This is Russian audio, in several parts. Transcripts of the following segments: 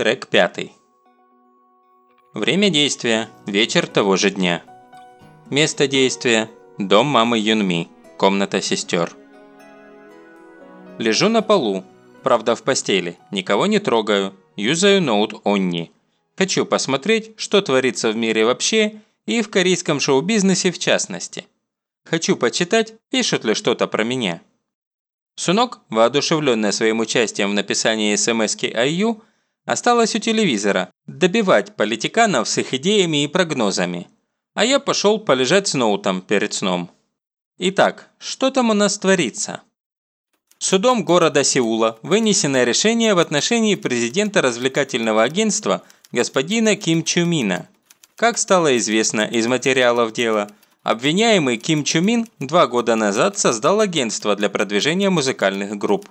Трек пятый. Время действия – вечер того же дня. Место действия – дом мамы Юнми, комната сестер. Лежу на полу, правда в постели, никого не трогаю, юзаю ноут Онни. Хочу посмотреть, что творится в мире вообще и в корейском шоу-бизнесе в частности. Хочу почитать, пишут ли что-то про меня. Сунок, воодушевленная своим участием в написании смс-ки IU, осталась у телевизора добивать политиканов с их идеями и прогнозами. А я пошел полежать с ноутом перед сном. Итак, что там у нас творится? Судом города Сеула вынесено решение в отношении президента развлекательного агентства господина Ким Чумина. Как стало известно из материалов дела, обвиняемый Ким Чумин два года назад создал агентство для продвижения музыкальных групп.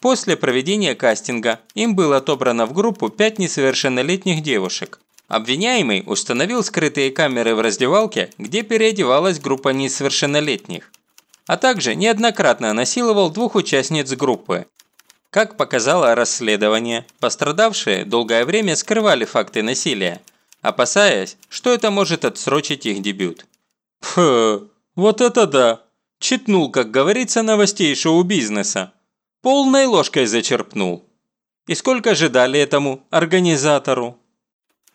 После проведения кастинга им было отобрано в группу пять несовершеннолетних девушек. Обвиняемый установил скрытые камеры в раздевалке, где переодевалась группа несовершеннолетних а также неоднократно насиловал двух участниц группы. Как показало расследование, пострадавшие долгое время скрывали факты насилия, опасаясь, что это может отсрочить их дебют. Пф, вот это да! Читнул, как говорится, новостей шоу-бизнеса. Полной ложкой зачерпнул. И сколько же дали этому организатору?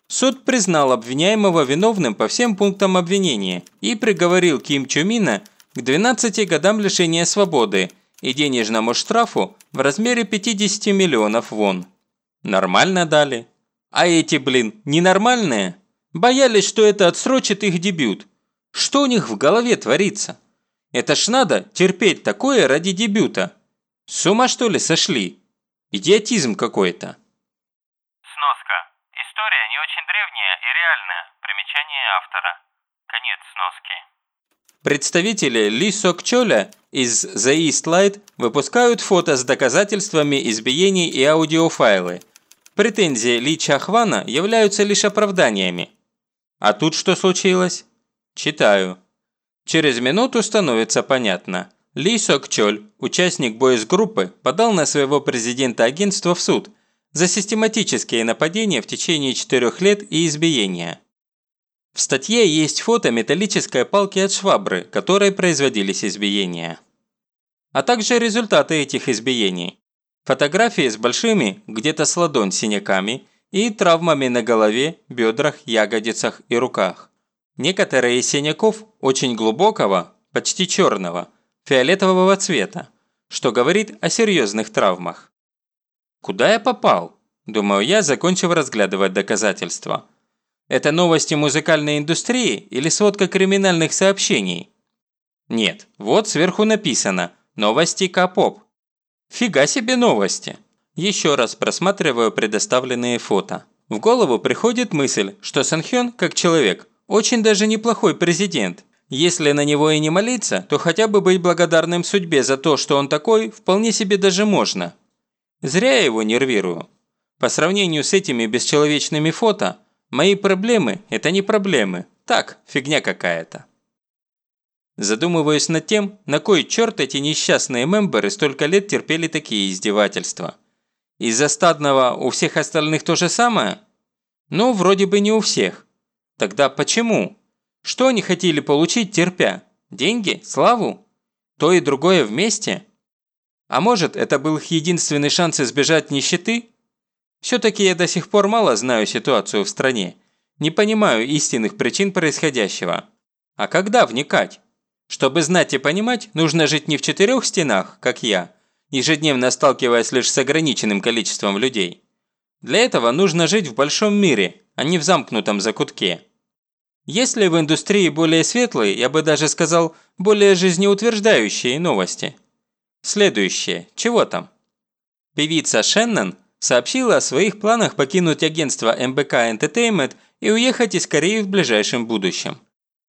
Суд признал обвиняемого виновным по всем пунктам обвинения и приговорил Ким Чумина к 12 годам лишения свободы и денежному штрафу в размере 50 миллионов вон. Нормально дали. А эти, блин, ненормальные? Боялись, что это отсрочит их дебют. Что у них в голове творится? Это ж надо терпеть такое ради дебюта. С ума что ли сошли? Идиотизм какой-то. Сноска. История не очень древняя и реальная. Примечание автора. Конец сноски. Представители Ли Сок Чоля из The East Light выпускают фото с доказательствами избиений и аудиофайлы. Претензии Ли Чахвана являются лишь оправданиями. А тут что случилось? Читаю. Через минуту становится понятно. Ли Сок Чоль, участник бойс-группы, подал на своего президента агентства в суд за систематические нападения в течение четырех лет и избиения. В статье есть фото металлической палки от швабры, которой производились избиения. А также результаты этих избиений. Фотографии с большими, где-то с ладонь синяками и травмами на голове, бедрах, ягодицах и руках. Некоторые из синяков очень глубокого, почти черного, фиолетового цвета, что говорит о серьезных травмах. «Куда я попал?» – думаю я, закончив разглядывать доказательства – это новости музыкальной индустрии или сводка криминальных сообщений? Нет, вот сверху написано «Новости К-поп». Фига себе новости. Еще раз просматриваю предоставленные фото. В голову приходит мысль, что Санхён, как человек, очень даже неплохой президент. Если на него и не молиться, то хотя бы быть благодарным судьбе за то, что он такой, вполне себе даже можно. Зря я его нервирую. По сравнению с этими бесчеловечными фото, Мои проблемы – это не проблемы. Так, фигня какая-то. Задумываюсь над тем, на кой черт эти несчастные мемберы столько лет терпели такие издевательства. Из-за стадного у всех остальных то же самое? Ну, вроде бы не у всех. Тогда почему? Что они хотели получить, терпя? Деньги? Славу? То и другое вместе? А может, это был их единственный шанс избежать нищеты? Все-таки я до сих пор мало знаю ситуацию в стране. Не понимаю истинных причин происходящего. А когда вникать? Чтобы знать и понимать, нужно жить не в четырех стенах, как я, ежедневно сталкиваясь лишь с ограниченным количеством людей. Для этого нужно жить в большом мире, а не в замкнутом закутке. Есть ли в индустрии более светлые, я бы даже сказал, более жизнеутверждающие новости? Следующее. Чего там? Певица Шеннон сообщила о своих планах покинуть агентство МБК Entertainment и уехать из Кореи в ближайшем будущем.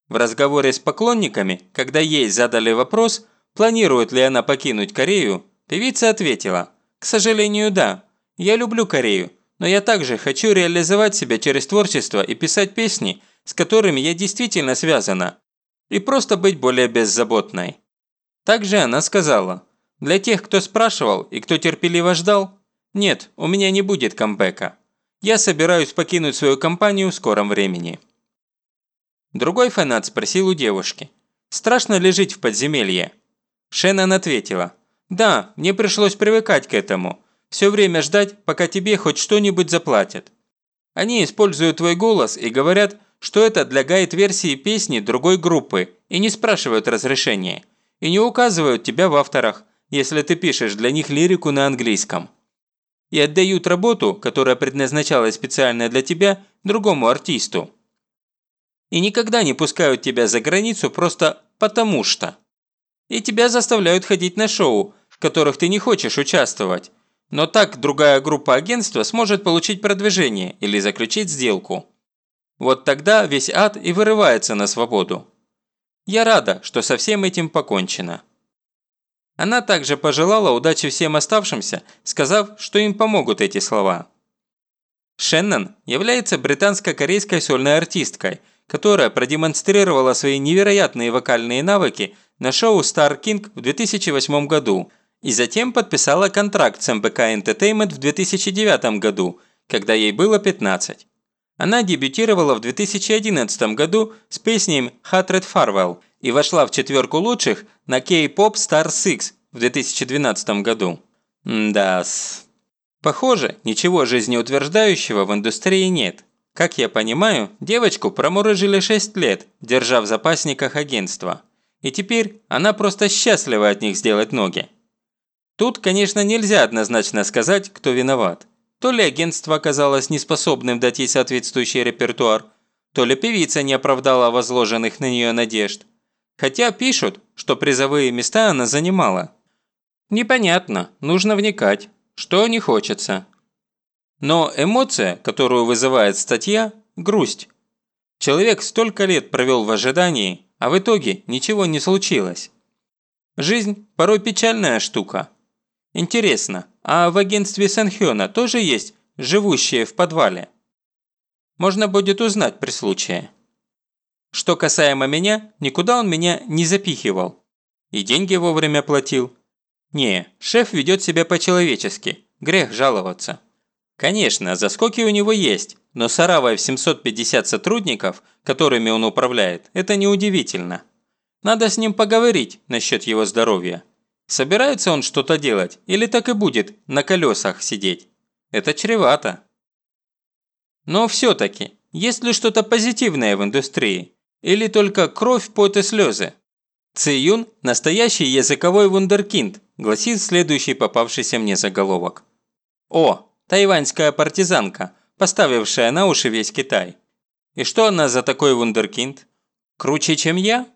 В разговоре с поклонниками, когда ей задали вопрос, планирует ли она покинуть Корею, певица ответила «К сожалению, да. Я люблю Корею, но я также хочу реализовать себя через творчество и писать песни, с которыми я действительно связана, и просто быть более беззаботной». Также она сказала «Для тех, кто спрашивал и кто терпеливо ждал, нет, у меня не будет камбэка. Я собираюсь покинуть свою компанию в скором времени». Другой фанат спросил у девушки. «Страшно ли жить в подземелье?» Шеннон ответила. «Да, мне пришлось привыкать к этому. Все время ждать, пока тебе хоть что-нибудь заплатят. Они используют твой голос и говорят, что это для гайд-версии песни другой группы и не спрашивают разрешения. И не указывают тебя в авторах, если ты пишешь для них лирику на английском. И отдают работу, которая предназначалась специально для тебя, другому артисту. И никогда не пускают тебя за границу просто потому что. И тебя заставляют ходить на шоу, в которых ты не хочешь участвовать. Но так другая группа агентства сможет получить продвижение или заключить сделку. Вот тогда весь ад и вырывается на свободу. Я рада, что со всем этим покончено. Она также пожелала удачи всем оставшимся, сказав, что им помогут эти слова. Шеннон является британско-корейской сольной артисткой, которая продемонстрировала свои невероятные вокальные навыки на шоу Star King в 2008 году и затем подписала контракт с МБК Entertainment в 2009 году, когда ей было 15. Она дебютировала в 2011 году с песней «Hatred Farewell» и вошла в четверку лучших на K-Pop Star 6 в 2012 году. Мдас. Похоже, ничего жизнеутверждающего в индустрии нет. Как я понимаю, девочку промурыжили 6 лет, держа в запасниках агентства. И теперь она просто счастлива от них сделать ноги. Тут, конечно, нельзя однозначно сказать, кто виноват. То ли агентство оказалось неспособным дать ей соответствующий репертуар, то ли певица не оправдала возложенных на нее надежд. Хотя пишут, что призовые места она занимала. Непонятно, нужно вникать, что не хочется. Но эмоция, которую вызывает статья – грусть. Человек столько лет провел в ожидании, а в итоге ничего не случилось. Жизнь порой печальная штука. Интересно, а в агентстве Санхёна тоже есть живущие в подвале? Можно будет узнать при случае. Что касаемо меня, никуда он меня не запихивал. И деньги вовремя платил. Не, шеф ведет себя по-человечески, грех жаловаться. Конечно, заскоки у него есть, но с Аравой в 750 сотрудников, которыми он управляет, это неудивительно. Надо с ним поговорить насчет его здоровья. Собирается он что-то делать или так и будет на колесах сидеть? Это чревато. Но все-таки, есть ли что-то позитивное в индустрии? Или только кровь, пот и слезы? Циюн – настоящий языковой вундеркинд, гласит следующий попавшийся мне заголовок. О, тайваньская партизанка, поставившая на уши весь Китай. И что она за такой вундеркинд? Круче, чем я?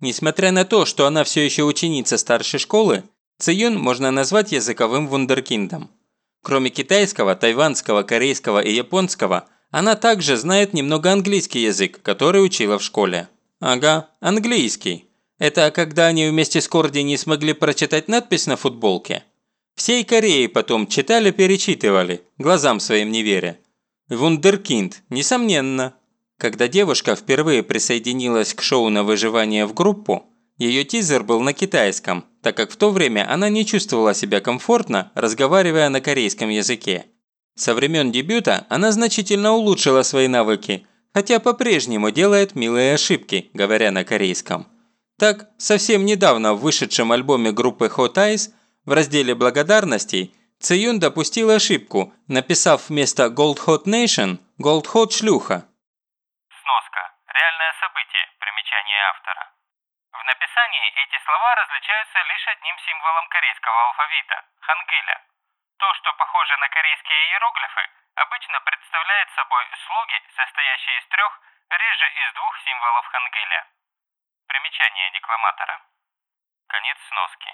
Несмотря на то, что она все еще ученица старшей школы, Циюн можно назвать языковым вундеркиндом. Кроме китайского, тайванского, корейского и японского, она также знает немного английский язык, который учила в школе. Ага, английский. Это когда они вместе с Корди не смогли прочитать надпись на футболке? Всей Кореей потом читали-перечитывали, глазам своим не веря. Вундеркинд, несомненно. Когда девушка впервые присоединилась к шоу на выживание в группу, ее тизер был на китайском, так как в то время она не чувствовала себя комфортно, разговаривая на корейском языке. Со времен дебюта она значительно улучшила свои навыки, хотя по-прежнему делает милые ошибки, говоря на корейском. Так, совсем недавно в вышедшем альбоме группы Hot Eyes в разделе благодарностей Циюн допустил ошибку, написав вместо Gold Hot Nation Gold Hot Шлюха. Реальное событие. Примечание автора. В написании эти слова различаются лишь одним символом корейского алфавита – хангиля. То, что похоже на корейские иероглифы, обычно представляет собой слоги, состоящие из трех, реже из двух символов хангиля. Примечание декламатора. Конец сноски.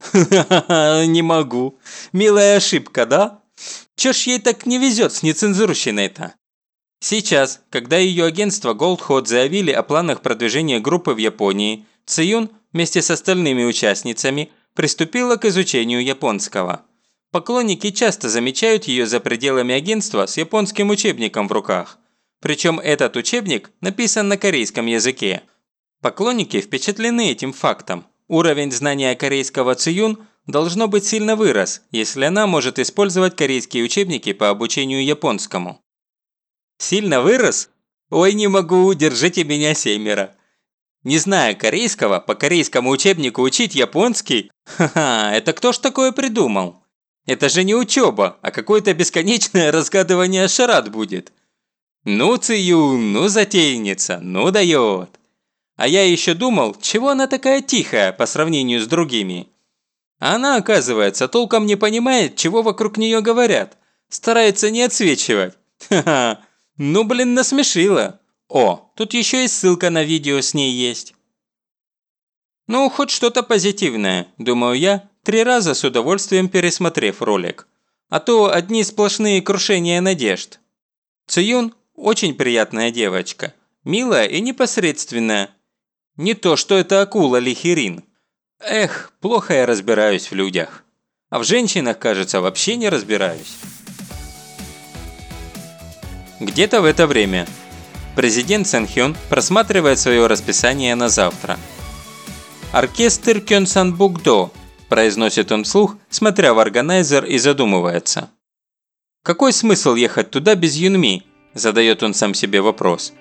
Не могу. Милая ошибка, да? Чё ж ей так не везет с нецензурщиной-то? Сейчас, когда ее агентство Gold Hot заявили о планах продвижения группы в Японии, Циюн вместе с остальными участницами приступила к изучению японского. Поклонники часто замечают ее за пределами агентства с японским учебником в руках. Причем этот учебник написан на корейском языке. Поклонники впечатлены этим фактом. Уровень знания корейского Циюн должно быть сильно вырос, если она может использовать корейские учебники по обучению японскому. Сильно вырос? Ой, не могу, держите меня семеро. Не зная корейского, по корейскому учебнику учить японский? Ха-ха, это кто ж такое придумал? Это же не учеба, а какое-то бесконечное разгадывание шарат будет. Ну, Циюн, ну, затейница, ну, дает. А я еще думал, чего она такая тихая по сравнению с другими. Она, оказывается, толком не понимает, чего вокруг нее говорят. Старается не отсвечивать. Ха-ха, ну блин, насмешила. О, тут еще и ссылка на видео с ней есть. Ну, хоть что-то позитивное, думаю я, три раза с удовольствием пересмотрев ролик. А то одни сплошные крушения надежд. Цуюн очень приятная девочка. Милая и непосредственная. Не то, что это акула Лихирин. Эх, плохо я разбираюсь в людях. А в женщинах, кажется, вообще не разбираюсь. Где-то в это время президент Сэн Хён просматривает свое расписание на завтра. «Оркестр Кёнсан Букдо», – произносит он вслух, смотря в органайзер и задумывается. «Какой смысл ехать туда без Юнми?» – задает он сам себе вопрос.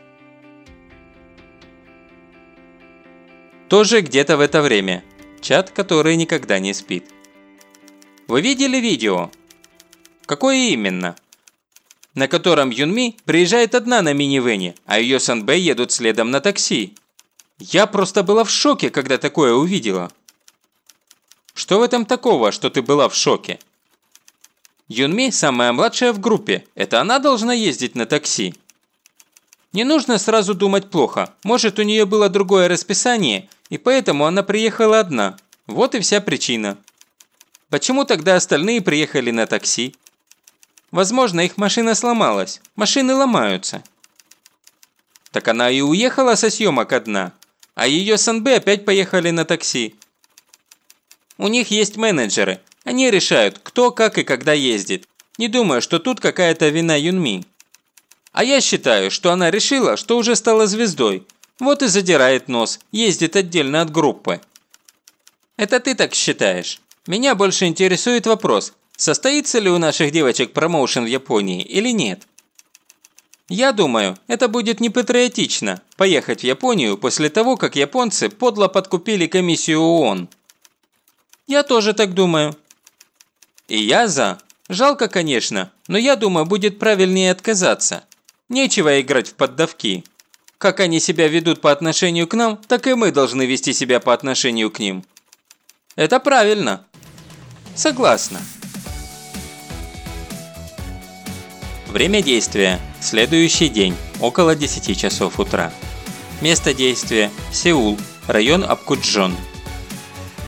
Тоже где-то в это время. Чат, который никогда не спит. Вы видели видео? Какое именно? На котором Юнми приезжает одна на минивэне, а ее Санбэй едут следом на такси. Я просто была в шоке, когда такое увидела. Что в этом такого, что ты была в шоке? Юнми самая младшая в группе, это она должна ездить на такси. Не нужно сразу думать плохо, может у нее было другое расписание, и поэтому она приехала одна. Вот и вся причина. Почему тогда остальные приехали на такси? Возможно, их машина сломалась. Машины ломаются. Так она и уехала со съемок одна. А ее санбэ опять поехали на такси. У них есть менеджеры. Они решают, кто, как и когда ездит. Не думаю, что тут какая-то вина Юнми. А я считаю, что она решила, что уже стала звездой. Вот и задирает нос, ездит отдельно от группы. Это ты так считаешь. Меня больше интересует вопрос, Состоится ли у наших девочек промоушен в Японии или нет? Я думаю, это будет непатриотично – поехать в Японию после того, как японцы подло подкупили комиссию ООН. Я тоже так думаю. И я за. Жалко, конечно, но я думаю, будет правильнее отказаться. Нечего играть в поддавки. Как они себя ведут по отношению к нам, так и мы должны вести себя по отношению к ним. Это правильно. Согласна. Время действия – следующий день, около 10 часов утра. Место действия – Сеул, район Апкуджон,